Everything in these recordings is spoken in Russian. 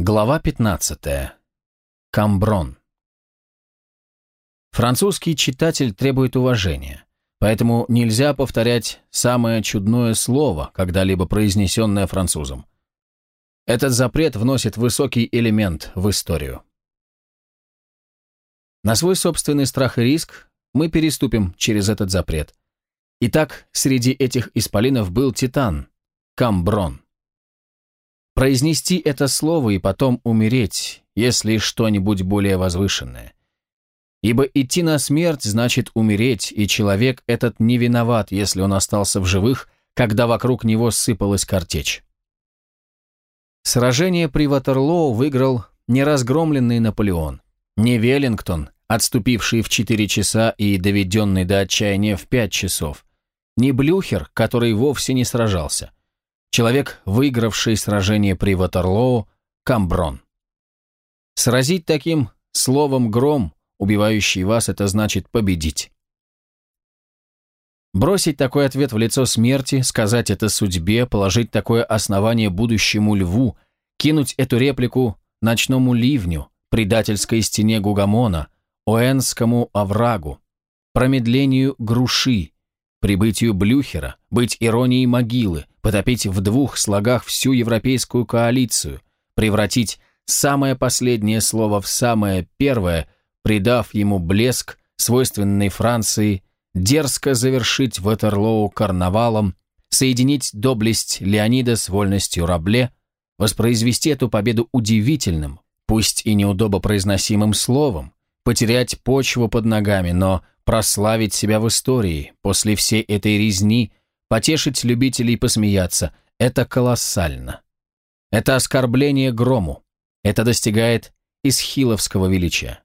Глава 15. Камброн. Французский читатель требует уважения, поэтому нельзя повторять самое чудное слово, когда-либо произнесенное французом. Этот запрет вносит высокий элемент в историю. На свой собственный страх и риск мы переступим через этот запрет. Итак, среди этих исполинов был Титан, Камброн. Произнести это слово и потом умереть, если что-нибудь более возвышенное. Ибо идти на смерть значит умереть, и человек этот не виноват, если он остался в живых, когда вокруг него сыпалась картечь. Сражение при Ватерлоу выиграл не разгромленный Наполеон, не Веллингтон, отступивший в 4 часа и доведенный до отчаяния в 5 часов, не Блюхер, который вовсе не сражался, Человек, выигравший сражение при Ватерлоу, Камброн. Сразить таким словом гром, убивающий вас, это значит победить. Бросить такой ответ в лицо смерти, сказать это судьбе, положить такое основание будущему льву, кинуть эту реплику ночному ливню, предательской стене Гугамона, Оэнскому оврагу, промедлению груши, прибытию Блюхера, быть иронией могилы, потопить в двух слогах всю европейскую коалицию, превратить самое последнее слово в самое первое, придав ему блеск, свойственный Франции, дерзко завершить Ватерлоу карнавалом, соединить доблесть Леонида с вольностью Рабле, воспроизвести эту победу удивительным, пусть и неудобо произносимым словом, потерять почву под ногами, но прославить себя в истории после всей этой резни, потешить любителей посмеяться – это колоссально. Это оскорбление грому. Это достигает исхиловского величия.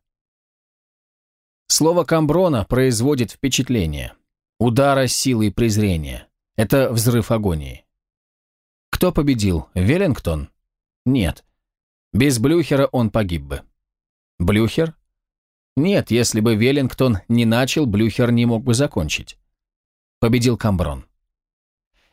Слово «камброна» производит впечатление. Удара силы и презрения. Это взрыв агонии. Кто победил? Веллингтон? Нет. Без Блюхера он погиб бы. Блюхер? Нет, если бы Веллингтон не начал, Блюхер не мог бы закончить. Победил Камброн.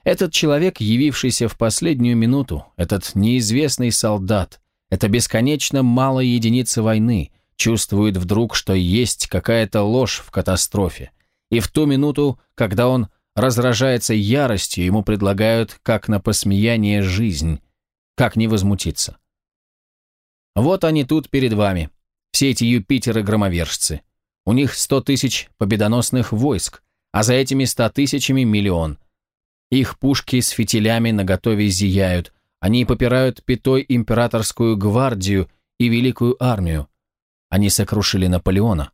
Этот человек, явившийся в последнюю минуту, этот неизвестный солдат, это бесконечно малая единица войны, чувствует вдруг, что есть какая-то ложь в катастрофе. И в ту минуту, когда он разражается яростью, ему предлагают, как на посмеяние, жизнь. Как не возмутиться? Вот они тут перед вами, все эти Юпитеры-громовержцы. У них сто тысяч победоносных войск, а за этими ста тысячами миллион. Их пушки с фитилями наготове зияют, они попирают пятой императорскую гвардию и великую армию. Они сокрушили Наполеона.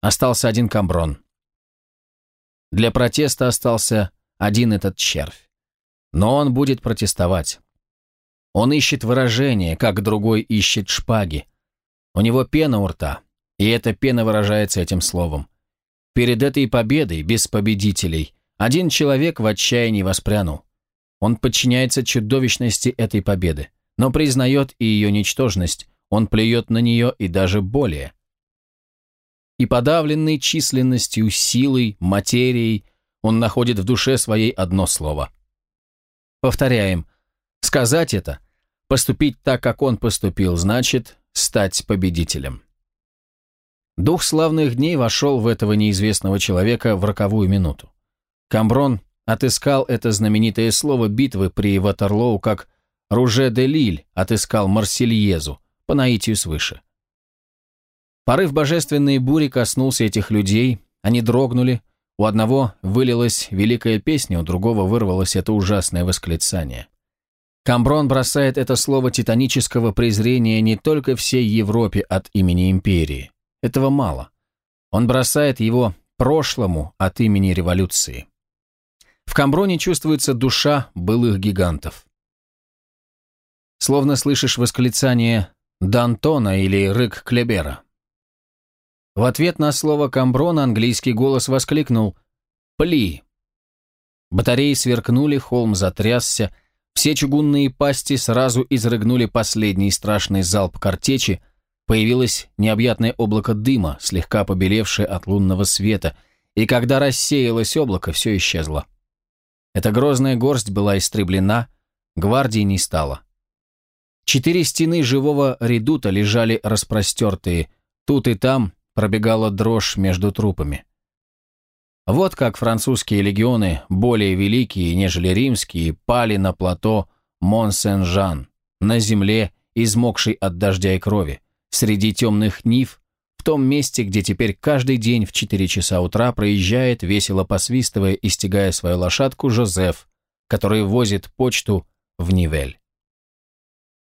Остался один Камброн. Для протеста остался один этот червь. Но он будет протестовать. Он ищет выражение, как другой ищет шпаги. У него пена у рта, и эта пена выражается этим словом. Перед этой победой, без победителей, один человек в отчаянии воспрянул. Он подчиняется чудовищности этой победы, но признает и ее ничтожность, он плюет на нее и даже более. И подавленный численностью, силой, материей, он находит в душе своей одно слово. Повторяем, сказать это, поступить так, как он поступил, значит стать победителем. Дух славных дней вошел в этого неизвестного человека в роковую минуту. Камброн отыскал это знаменитое слово битвы при Ватерлоу, как Руже де Лиль отыскал Марсельезу по наитию свыше. Порыв божественной бури коснулся этих людей, они дрогнули, у одного вылилась великая песня, у другого вырвалось это ужасное восклицание. Камброн бросает это слово титанического презрения не только всей Европе от имени империи. Этого мало. Он бросает его прошлому от имени революции. В Камброне чувствуется душа былых гигантов. Словно слышишь восклицание Д'Антона или рык Клебера. В ответ на слово Камброна английский голос воскликнул «Пли!». Батареи сверкнули, холм затрясся, все чугунные пасти сразу изрыгнули последний страшный залп картечи, появилось необъятное облако дыма, слегка побелевшее от лунного света, и когда рассеялось облако, все исчезло. Эта грозная горсть была истреблена, гвардии не стало. Четыре стены живого редута лежали распростертые, тут и там пробегала дрожь между трупами. Вот как французские легионы, более великие, нежели римские, пали на плато Мон-Сен-Жан, на земле, измокшей от дождя и крови, среди темных нив, в том месте, где теперь каждый день в 4 часа утра проезжает, весело посвистывая и стегая свою лошадку, Жозеф, который возит почту в Нивель.